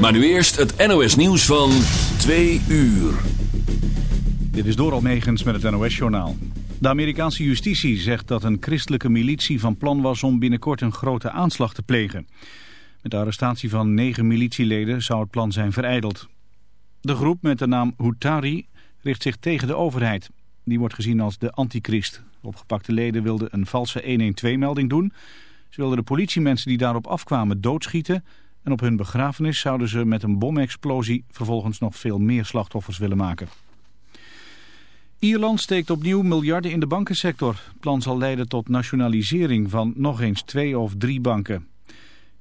Maar nu eerst het NOS nieuws van 2 uur. Dit is Doral Megens met het NOS-journaal. De Amerikaanse justitie zegt dat een christelijke militie van plan was om binnenkort een grote aanslag te plegen. Met de arrestatie van negen militieleden zou het plan zijn vereideld. De groep met de naam Hutari richt zich tegen de overheid. Die wordt gezien als de antichrist. Opgepakte leden wilden een valse 112-melding doen. Ze wilden de politiemensen die daarop afkwamen doodschieten... en op hun begrafenis zouden ze met een bomexplosie... vervolgens nog veel meer slachtoffers willen maken. Ierland steekt opnieuw miljarden in de bankensector. Het plan zal leiden tot nationalisering van nog eens twee of drie banken.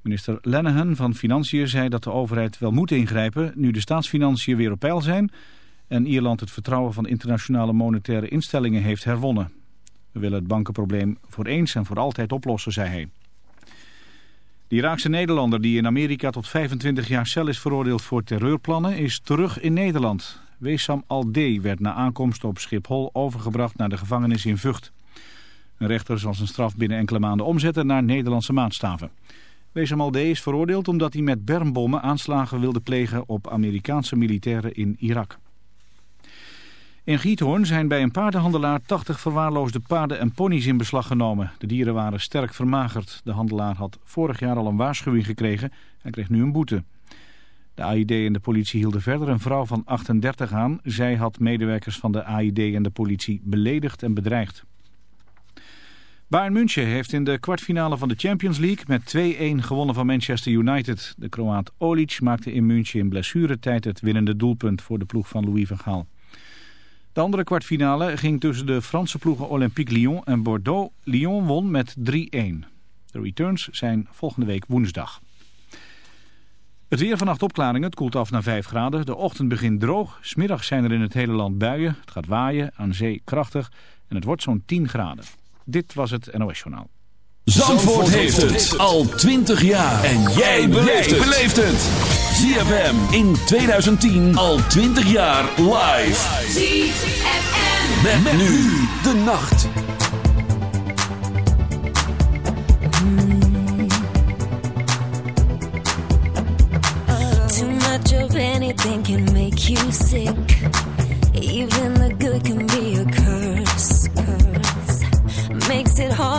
Minister Lenihan van Financiën zei dat de overheid wel moet ingrijpen... nu de staatsfinanciën weer op peil zijn... en Ierland het vertrouwen van internationale monetaire instellingen heeft herwonnen. We willen het bankenprobleem voor eens en voor altijd oplossen, zei hij. De Iraakse Nederlander die in Amerika tot 25 jaar cel is veroordeeld voor terreurplannen... is terug in Nederland. Wesam Al-D werd na aankomst op Schiphol overgebracht naar de gevangenis in Vught. Een rechter zal zijn straf binnen enkele maanden omzetten naar Nederlandse maatstaven. Wesam Al-D is veroordeeld omdat hij met bermbommen aanslagen wilde plegen op Amerikaanse militairen in Irak. In Giethoorn zijn bij een paardenhandelaar 80 verwaarloosde paarden en ponies in beslag genomen. De dieren waren sterk vermagerd. De handelaar had vorig jaar al een waarschuwing gekregen en kreeg nu een boete. De AID en de politie hielden verder een vrouw van 38 aan. Zij had medewerkers van de AID en de politie beledigd en bedreigd. Bayern München heeft in de kwartfinale van de Champions League met 2-1 gewonnen van Manchester United. De Kroaat Olic maakte in München in blessuretijd het winnende doelpunt voor de ploeg van Louis van Gaal. De andere kwartfinale ging tussen de Franse ploegen Olympique Lyon en Bordeaux. Lyon won met 3-1. De returns zijn volgende week woensdag. Het weer vannacht opklaringen, het koelt af naar 5 graden. De ochtend begint droog, smiddag zijn er in het hele land buien. Het gaat waaien, aan zee krachtig en het wordt zo'n 10 graden. Dit was het NOS Journaal. Zandvoort, heeft het al 20 jaar. En jij beleeft het. ZFM in 2010 al 20 jaar live. ZFM. Met, nu de nacht. Too much of anything can make you sick. Even the good can be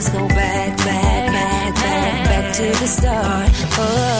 just go back, back, back, back, back to the start. Oh,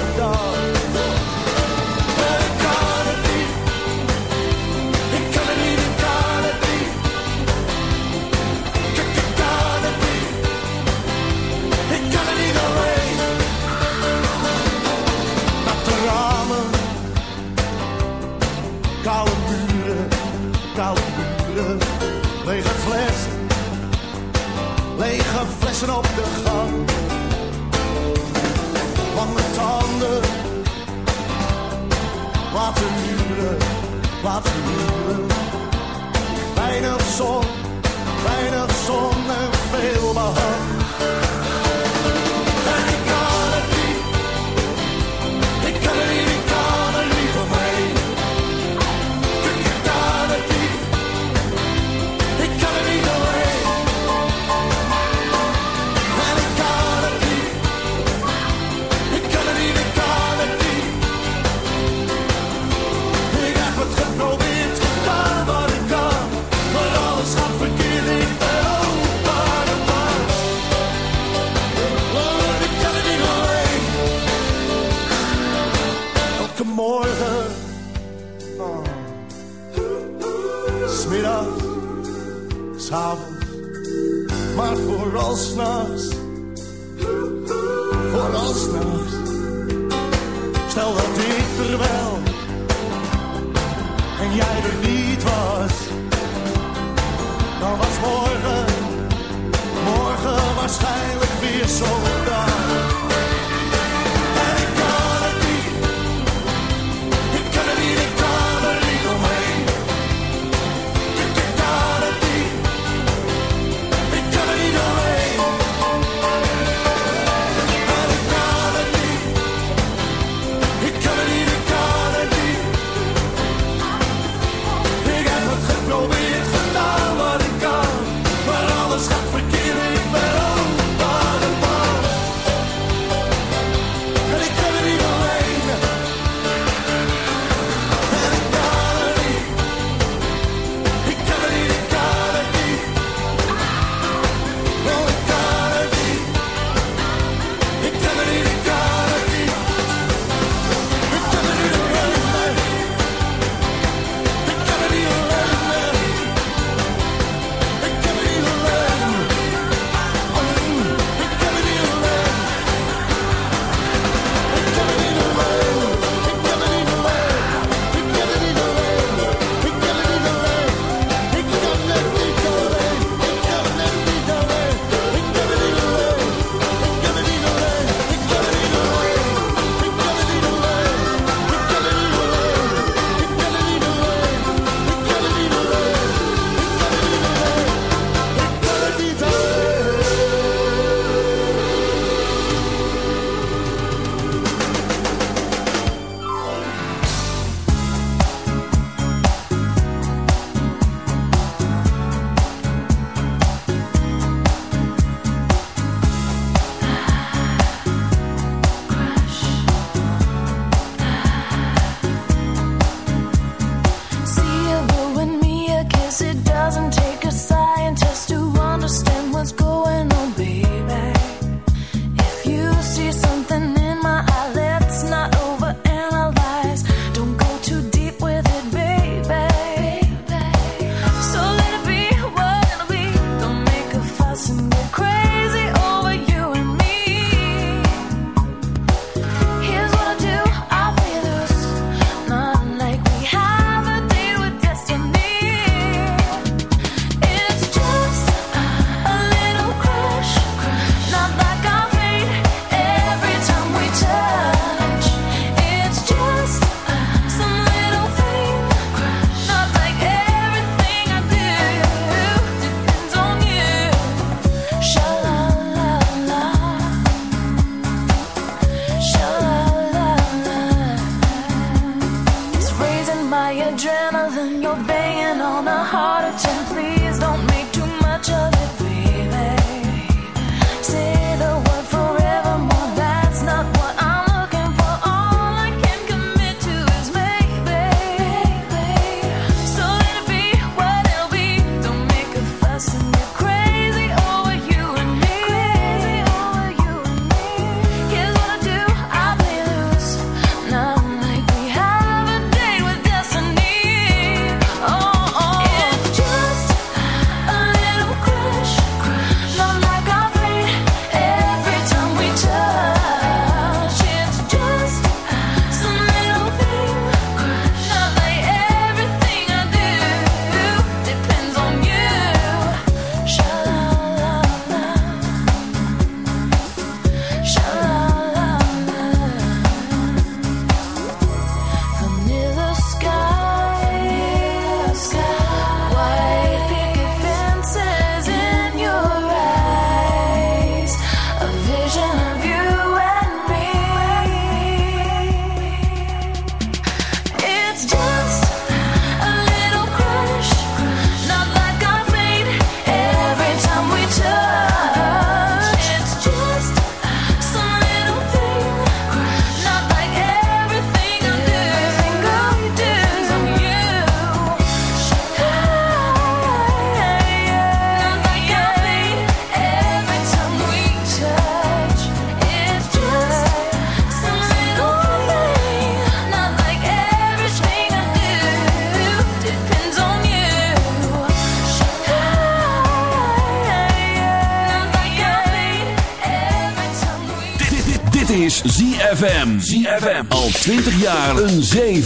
laten huren. Weinig zon, weinig maar vooralsnachts, vooralsnachts. Stel dat ik er wel en jij er niet was, dan was morgen, morgen waarschijnlijk weer zo.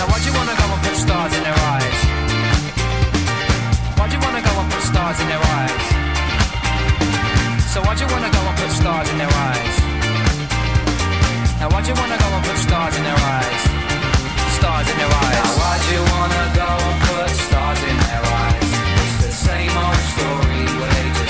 Now why'd you wanna go and put stars in their eyes? Why'd you wanna go and put stars in their eyes? So why'd you wanna go and put stars in their eyes? Now why'd you wanna go and put stars in their eyes? Stars in their eyes. Now why'd you wanna go and put stars in their eyes? It's the same old story, well they just